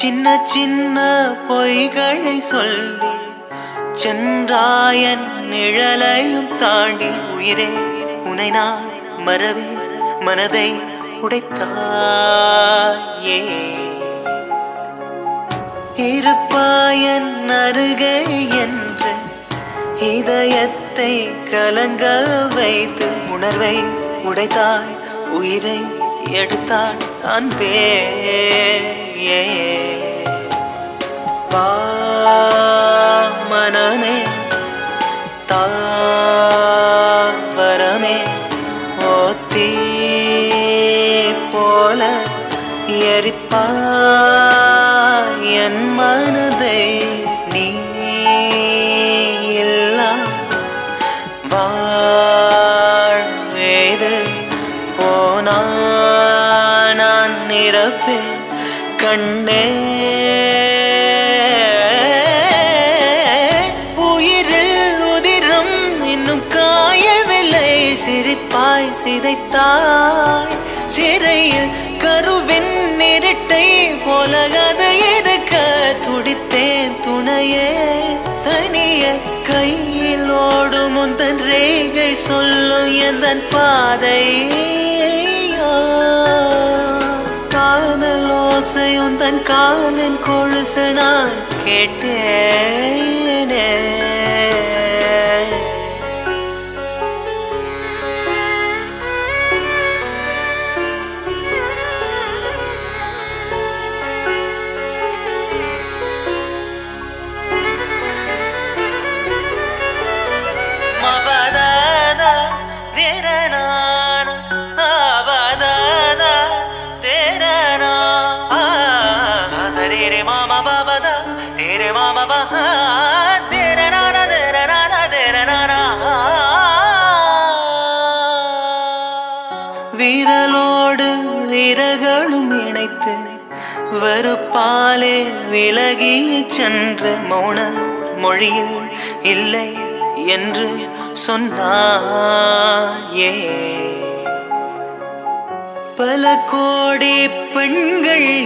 சின்ன சின்ன பொய்களை சொல்லி சென்றாயன் நிழலையும் தாண்டி உயிரே உனை நான் மறவே மனதை உடைத்தாயே. இருப்பாயன் அருகே என்று இதயத்தை கலங்க வைத்து உணர்வை உடைத்தாய் உயிரை எடுத்தாய் அன்பே. ஏ வரமே ஓத்தி போல எரிப்பாய் என் மனதை நீ இல்லா. வாழ்வேது போனா நான் நிரப்பேன் கண்ணே சிதைப்பாய் சிதைத்தாய். சிறையில் கருவின் இருட்டை போல கதை இருக்க துடித்தேன் துணையே. தனிய கையில் ஓடும் உந்தன் ரேகை சொல்லும் எந்தன் பாதை காதல் ஓசை உந்தன் காலின் கொழுசு நான் கேட்டேனே. விரலோடு விரகளும் இணைத்து வெறுப்பாலே விலகி சென்ற மௌன மொழியில் இல்லை என்று சொன்னாயே. பல கோடி பெண்கள்